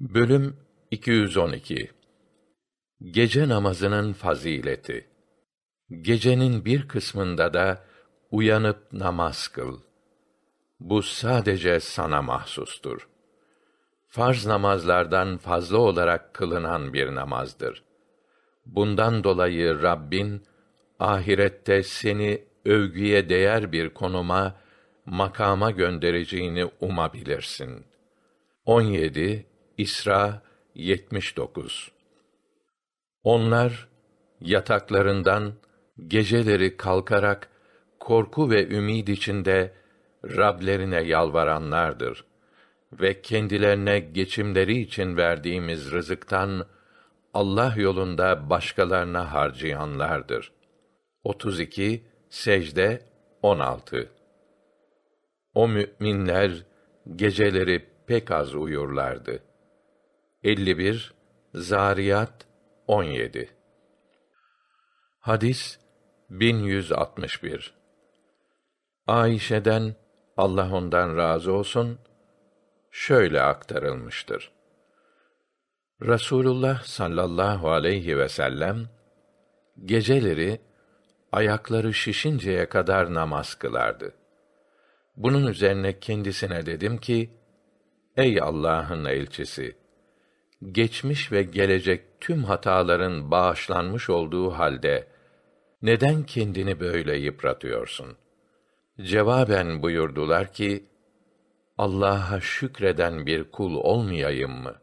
Bölüm 212 Gece namazının fazileti Gecenin bir kısmında da uyanıp namaz kıl. Bu sadece sana mahsustur. Farz namazlardan fazla olarak kılınan bir namazdır. Bundan dolayı Rabbin ahirette seni övgüye değer bir konuma, makama göndereceğini umabilirsin. 17 İsra 79 Onlar yataklarından geceleri kalkarak korku ve ümid içinde Rablerine yalvaranlardır ve kendilerine geçimleri için verdiğimiz rızıktan Allah yolunda başkalarına harcayanlardır. 32 Secde 16 O müminler geceleri pek az uyurlardı. 51 Zariyat 17 Hadis 1161 Ayşe'den Allah ondan razı olsun şöyle aktarılmıştır. Rasulullah sallallahu aleyhi ve sellem geceleri ayakları şişinceye kadar namaz kılardı. Bunun üzerine kendisine dedim ki: Ey Allah'ın elçisi, geçmiş ve gelecek tüm hataların bağışlanmış olduğu halde neden kendini böyle yıpratıyorsun? Cevaben buyurdular ki, Allah'a şükreden bir kul olmayayım mı?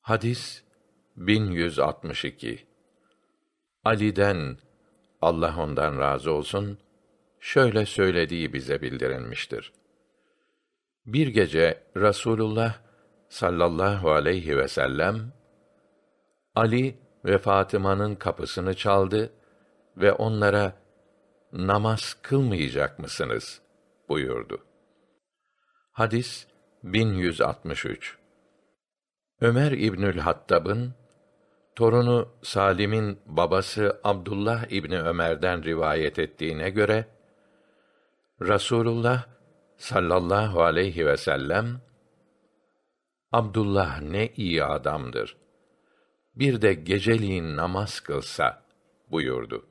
Hadis 1162 Ali'den Allah ondan razı olsun şöyle söylediği bize bildirilmiştir. Bir gece Rasulullah sallallahu aleyhi ve sellem Ali ve Fatıma'nın kapısını çaldı ve onlara namaz kılmayacak mısınız buyurdu. Hadis 1163 Ömer İbnül Hattab'ın torunu Salim'in babası Abdullah İbni Ömer'den rivayet ettiğine göre Rasulullah sallallahu aleyhi ve sellem Abdullah ne iyi adamdır. Bir de geceliğin namaz kılsa buyurdu.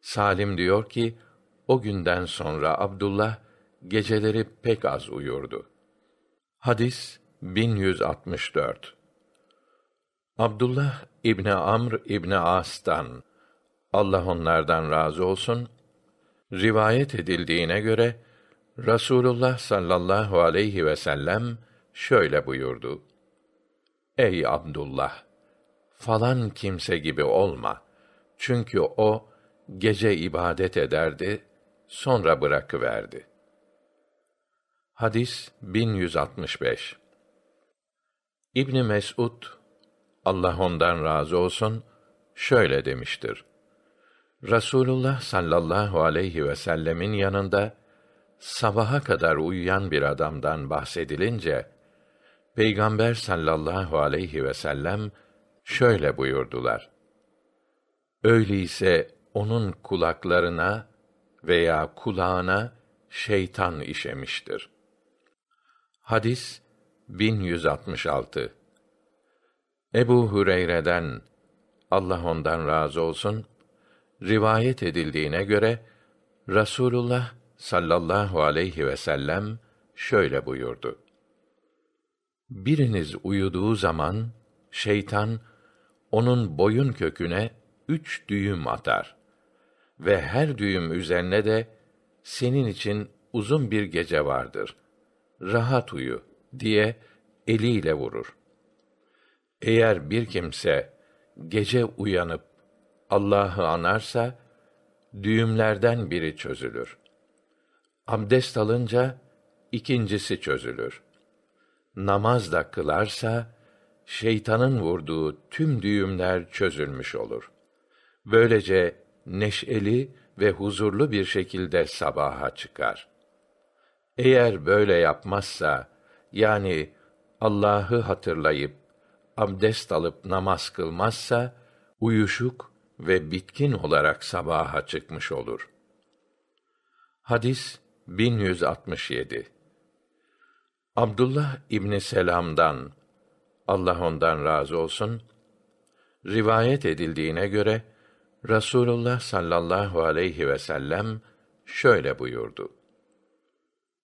Salim diyor ki, o günden sonra Abdullah geceleri pek az uyurdu. Hadis 1164 Abdullah İbni Amr İbni As'tan Allah onlardan razı olsun rivayet edildiğine göre Rasulullah sallallahu aleyhi ve sellem şöyle buyurdu. Ey Abdullah! Falan kimse gibi olma. Çünkü o, gece ibadet ederdi, sonra bırakıverdi. Hadis 1165 İbn Mes'ud Allah ondan razı olsun şöyle demiştir. Rasulullah sallallahu aleyhi ve sellemin yanında sabaha kadar uyuyan bir adamdan bahsedilince Peygamber sallallahu aleyhi ve sellem şöyle buyurdular. Öyleyse onun kulaklarına veya kulağına şeytan işemiştir. Hadis 1166 Ebu Hüreyre'den Allah ondan razı olsun rivayet edildiğine göre Rasulullah sallallahu aleyhi ve sellem şöyle buyurdu. Biriniz uyuduğu zaman şeytan onun boyun köküne üç düğüm atar ve her düğüm üzerine de senin için uzun bir gece vardır. Rahat uyu diye eliyle vurur. Eğer bir kimse gece uyanıp Allah'ı anarsa düğümlerden biri çözülür. Abdest alınca ikincisi çözülür namaz da kılarsa şeytanın vurduğu tüm düğümler çözülmüş olur. Böylece neşeli ve huzurlu bir şekilde sabaha çıkar. Eğer böyle yapmazsa, yani Allah'ı hatırlayıp abdest alıp namaz kılmazsa, uyuşuk ve bitkin olarak sabaha çıkmış olur. Hadis 1167 Abdullah İbni Selam'dan Allah ondan razı olsun, rivayet edildiğine göre Rasulullah sallallahu aleyhi ve sellem şöyle buyurdu.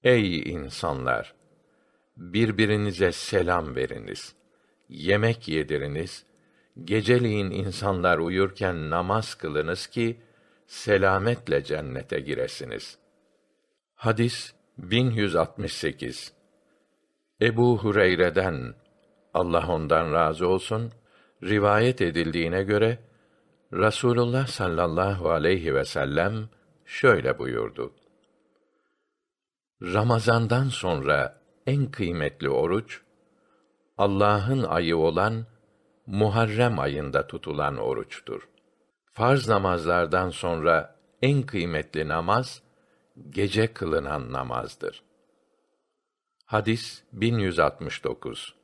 Ey insanlar! Birbirinize selam veriniz. Yemek yediriniz. Geceliğin insanlar uyurken namaz kılınız ki selametle cennete giresiniz. Hadis 1168 Ebu Hureyre'den Allah ondan razı olsun rivayet edildiğine göre Rasulullah sallallahu aleyhi ve sellem şöyle buyurdu. Ramazandan sonra en kıymetli oruç Allah'ın ayı olan Muharrem ayında tutulan oruçtur. Farz namazlardan sonra en kıymetli namaz gece kılınan namazdır. Hadis 1169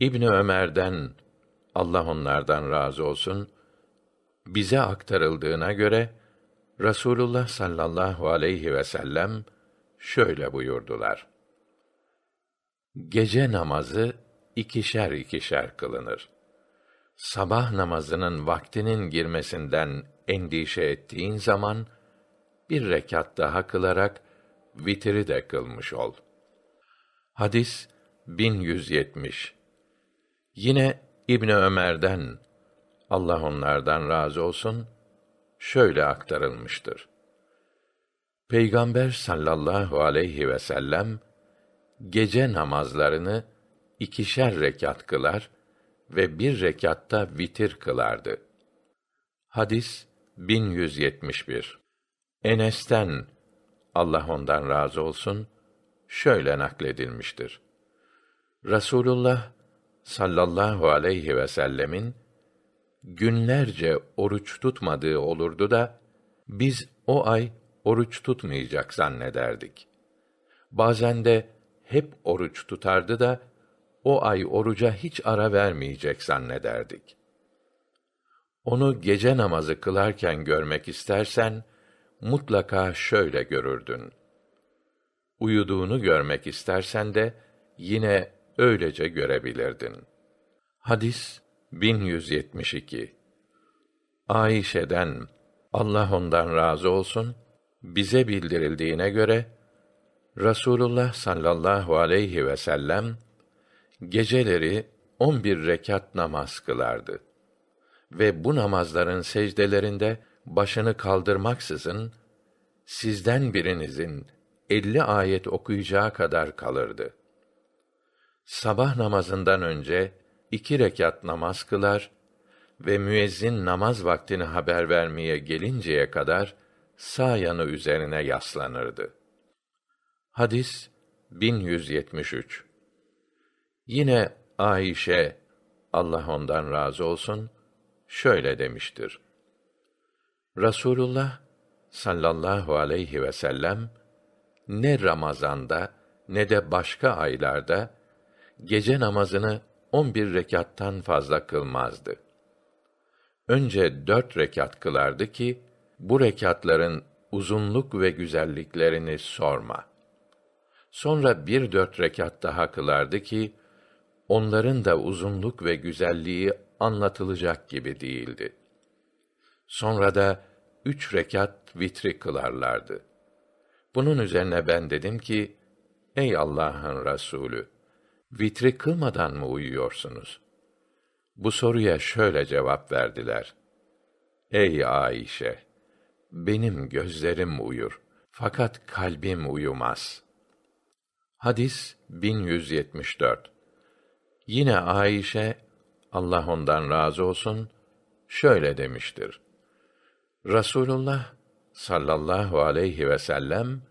İbni Ömer'den Allah onlardan razı olsun bize aktarıldığına göre Rasulullah sallallahu aleyhi ve sellem şöyle buyurdular. Gece namazı ikişer ikişer kılınır. Sabah namazının vaktinin girmesinden endişe ettiğin zaman bir rekat daha kılarak vitri de kılmış ol. Hadis 1170 Yine İbni Ömer'den Allah onlardan razı olsun şöyle aktarılmıştır. Peygamber sallallahu aleyhi ve sellem gece namazlarını ikişer rekat kılar ve bir rekatta vitir kılardı. Hadis 1171 Enes'ten Allah ondan razı olsun şöyle nakledilmiştir. Rasulullah sallallahu aleyhi ve sellemin günlerce oruç tutmadığı olurdu da biz o ay oruç tutmayacak zannederdik. Bazen de hep oruç tutardı da o ay oruca hiç ara vermeyecek zannederdik. Onu gece namazı kılarken görmek istersen mutlaka şöyle görürdün. Uyuduğunu görmek istersen de yine öylece görebilirdin. Hadis 1172 Ayşe'den Allah ondan razı olsun bize bildirildiğine göre Rasulullah sallallahu aleyhi ve sellem geceleri on bir rekat namaz kılardı ve bu namazların secdelerinde başını kaldırmaksızın sizden birinizin elli ayet okuyacağı kadar kalırdı. Sabah namazından önce iki rekat namaz kılar ve müezzin namaz vaktini haber vermeye gelinceye kadar sağ yanı üzerine yaslanırdı. Hadis 1173 Yine Ayşe Allah ondan razı olsun şöyle demiştir. Rasulullah sallallahu aleyhi ve sellem ne Ramazanda ne de başka aylarda gece namazını on bir rekattan fazla kılmazdı. Önce dört rekat kılardı ki, bu rekatların uzunluk ve güzelliklerini sorma. Sonra bir dört rekat daha kılardı ki, onların da uzunluk ve güzelliği anlatılacak gibi değildi. Sonra da üç rekat vitri kılarlardı. Bunun üzerine ben dedim ki, Ey Allah'ın Resulü! Vitri kılmadan mı uyuyorsunuz? Bu soruya şöyle cevap verdiler. Ey Ayşe! Benim gözlerim uyur. Fakat kalbim uyumaz. Hadis 1174 Yine Ayşe, Allah ondan razı olsun, şöyle demiştir. Rasulullah sallallahu aleyhi ve sellem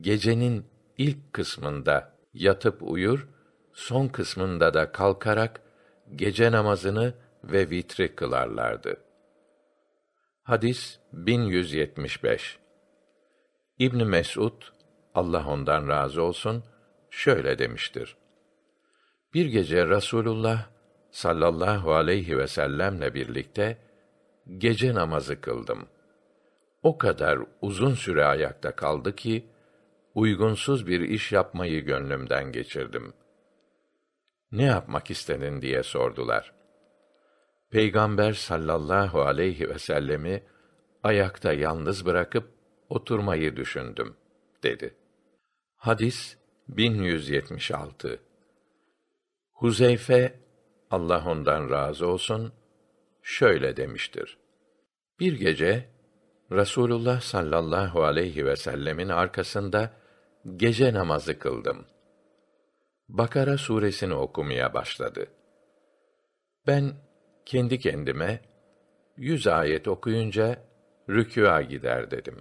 gecenin ilk kısmında yatıp uyur, son kısmında da kalkarak gece namazını ve vitri kılarlardı. Hadis 1175 İbn Mesud Allah ondan razı olsun şöyle demiştir. Bir gece Rasulullah sallallahu aleyhi ve sellemle birlikte gece namazı kıldım. O kadar uzun süre ayakta kaldı ki uygunsuz bir iş yapmayı gönlümden geçirdim. Ne yapmak istedin diye sordular. Peygamber sallallahu aleyhi ve sellemi ayakta yalnız bırakıp oturmayı düşündüm dedi. Hadis 1176 Huzeyfe Allah ondan razı olsun şöyle demiştir. Bir gece Rasulullah sallallahu aleyhi ve sellemin arkasında gece namazı kıldım. Bakara suresini okumaya başladı. Ben kendi kendime yüz ayet okuyunca rükûa gider dedim.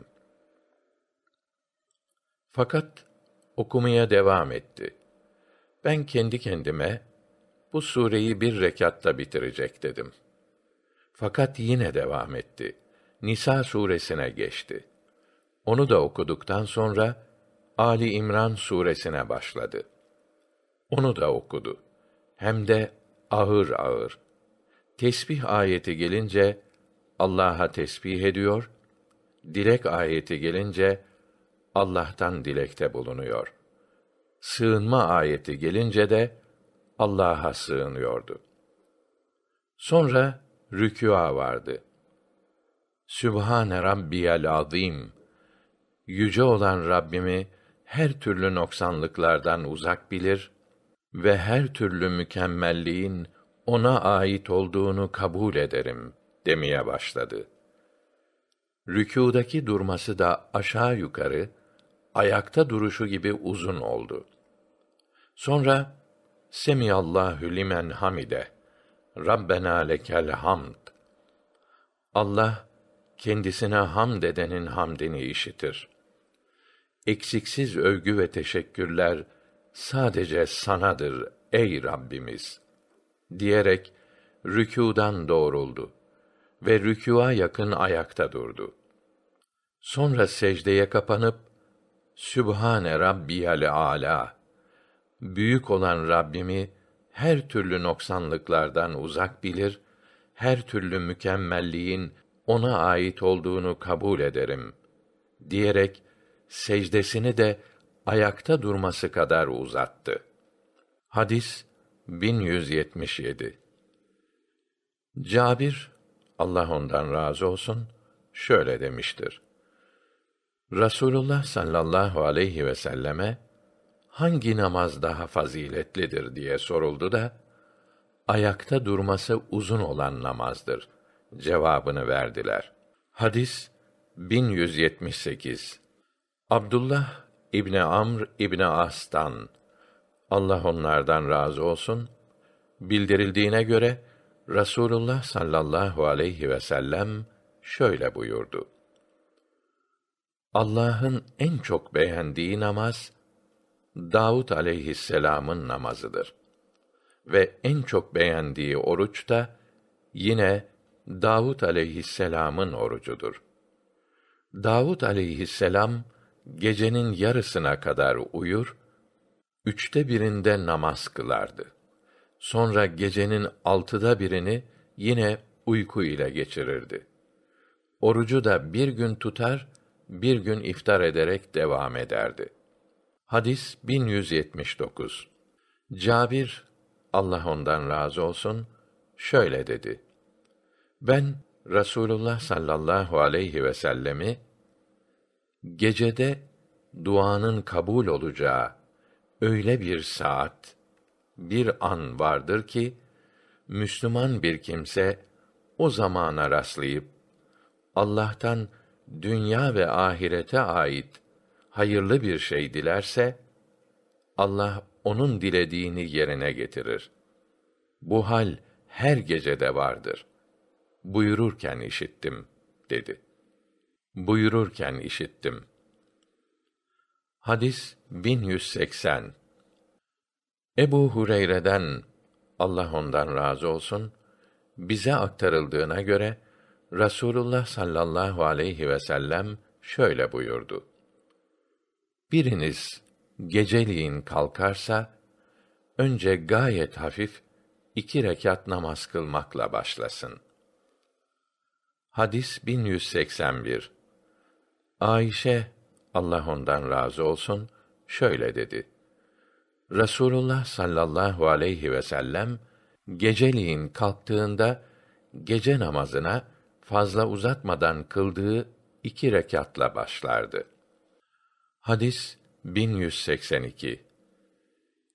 Fakat okumaya devam etti. Ben kendi kendime bu sureyi bir rekatta bitirecek dedim. Fakat yine devam etti. Nisa suresine geçti. Onu da okuduktan sonra Ali İmran suresine başladı. Onu da okudu. Hem de ağır ağır. Tesbih ayeti gelince Allah'a tesbih ediyor, dilek ayeti gelince Allah'tan dilekte bulunuyor. Sığınma ayeti gelince de Allah'a sığınıyordu. Sonra rükûa vardı. Sübhane rabbiyel azim. Yüce olan Rabbimi her türlü noksanlıklardan uzak bilir ve her türlü mükemmelliğin ona ait olduğunu kabul ederim demeye başladı. Rükûdaki durması da aşağı yukarı ayakta duruşu gibi uzun oldu. Sonra Semiyallahu limen hamide. Rabbena lekel hamd. Allah kendisine hamd edenin hamdini işitir. Eksiksiz övgü ve teşekkürler sadece sanadır ey Rabbimiz diyerek rükûdan doğruldu ve rükûa yakın ayakta durdu. Sonra secdeye kapanıp Sübhane Rabbiyal Ala büyük olan Rabbimi her türlü noksanlıklardan uzak bilir, her türlü mükemmelliğin ona ait olduğunu kabul ederim diyerek secdesini de ayakta durması kadar uzattı. Hadis 1177 Cabir Allah ondan razı olsun şöyle demiştir. Rasulullah sallallahu aleyhi ve selleme hangi namaz daha faziletlidir diye soruldu da ayakta durması uzun olan namazdır cevabını verdiler. Hadis 1178 Abdullah İbni Amr İbni As'tan Allah onlardan razı olsun bildirildiğine göre Rasulullah sallallahu aleyhi ve sellem şöyle buyurdu. Allah'ın en çok beğendiği namaz Davud aleyhisselam'ın namazıdır. Ve en çok beğendiği oruç da yine Davud aleyhisselam'ın orucudur. Davud aleyhisselam gecenin yarısına kadar uyur, üçte birinde namaz kılardı. Sonra gecenin altıda birini yine uyku ile geçirirdi. Orucu da bir gün tutar, bir gün iftar ederek devam ederdi. Hadis 1179. Cabir Allah ondan razı olsun şöyle dedi. Ben Rasulullah sallallahu aleyhi ve sellemi gecede duanın kabul olacağı öyle bir saat, bir an vardır ki Müslüman bir kimse o zamana rastlayıp Allah'tan dünya ve ahirete ait hayırlı bir şey dilerse Allah onun dilediğini yerine getirir. Bu hal her gecede vardır. Buyururken işittim dedi. Buyururken işittim. Hadis 1180 Ebu Hureyre'den Allah ondan razı olsun bize aktarıldığına göre Rasulullah sallallahu aleyhi ve sellem şöyle buyurdu. Biriniz geceliğin kalkarsa önce gayet hafif iki rekat namaz kılmakla başlasın. Hadis 1181 Ayşe Allah ondan razı olsun şöyle dedi. Rasulullah sallallahu aleyhi ve sellem geceliğin kalktığında gece namazına fazla uzatmadan kıldığı iki rekatla başlardı. Hadis 1182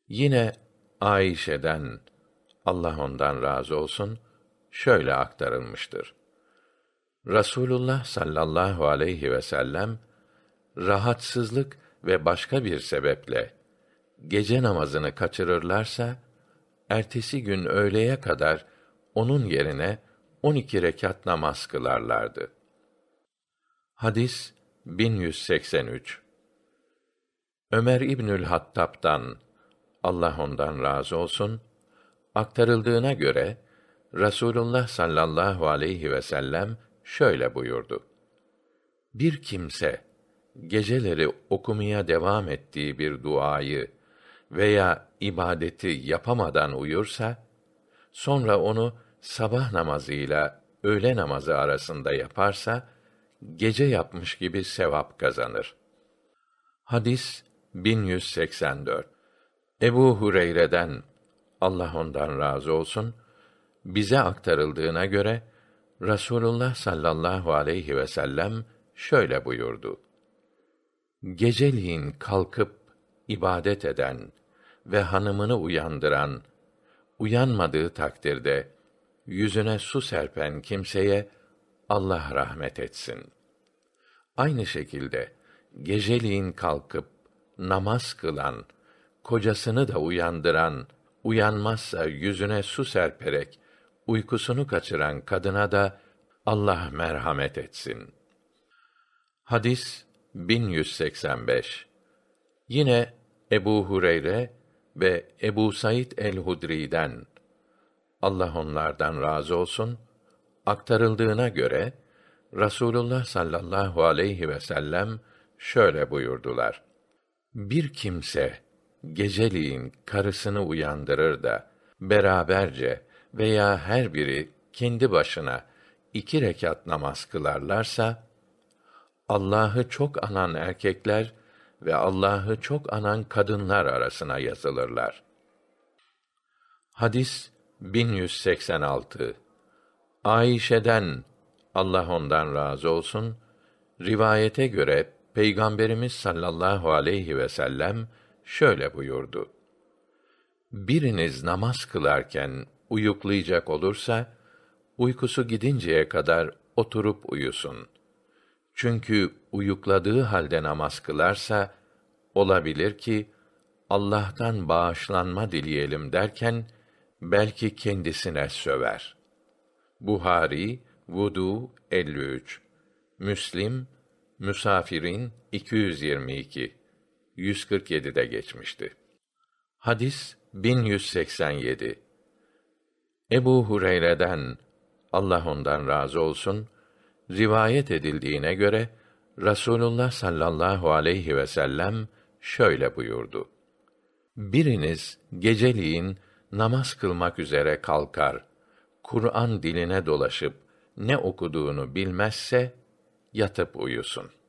Yine Ayşe'den Allah ondan razı olsun şöyle aktarılmıştır. Rasulullah sallallahu aleyhi ve sellem rahatsızlık ve başka bir sebeple gece namazını kaçırırlarsa ertesi gün öğleye kadar onun yerine on iki rekat namaz kılarlardı. Hadis 1183 Ömer İbnül Hattab'dan Allah ondan razı olsun aktarıldığına göre Rasulullah sallallahu aleyhi ve sellem şöyle buyurdu. Bir kimse geceleri okumaya devam ettiği bir duayı veya ibadeti yapamadan uyursa sonra onu sabah namazıyla öğle namazı arasında yaparsa gece yapmış gibi sevap kazanır. Hadis 1184 Ebu Hureyre'den Allah ondan razı olsun bize aktarıldığına göre Rasulullah sallallahu aleyhi ve sellem şöyle buyurdu. Geceliğin kalkıp ibadet eden ve hanımını uyandıran, uyanmadığı takdirde yüzüne su serpen kimseye Allah rahmet etsin. Aynı şekilde geceliğin kalkıp namaz kılan, kocasını da uyandıran, uyanmazsa yüzüne su serperek uykusunu kaçıran kadına da Allah merhamet etsin. Hadis 1185 Yine Ebu Hureyre ve Ebu Said el-Hudri'den Allah onlardan razı olsun aktarıldığına göre Rasulullah sallallahu aleyhi ve sellem şöyle buyurdular. Bir kimse geceliğin karısını uyandırır da beraberce veya her biri kendi başına iki rekat namaz kılarlarsa Allah'ı çok anan erkekler ve Allah'ı çok anan kadınlar arasına yazılırlar. Hadis 1186 Ayşe'den Allah ondan razı olsun rivayete göre Peygamberimiz sallallahu aleyhi ve sellem şöyle buyurdu. Biriniz namaz kılarken uyuklayacak olursa uykusu gidinceye kadar oturup uyusun. Çünkü uyukladığı halde namaz kılarsa olabilir ki Allah'tan bağışlanma dileyelim derken belki kendisine söver. Buhari Vudu 53 Müslim Müsafirin 222 147'de geçmişti. Hadis 1187 Ebu Hureyre'den Allah ondan razı olsun rivayet edildiğine göre Rasulullah sallallahu aleyhi ve sellem şöyle buyurdu. Biriniz geceliğin namaz kılmak üzere kalkar, Kur'an diline dolaşıp ne okuduğunu bilmezse yatıp uyusun.''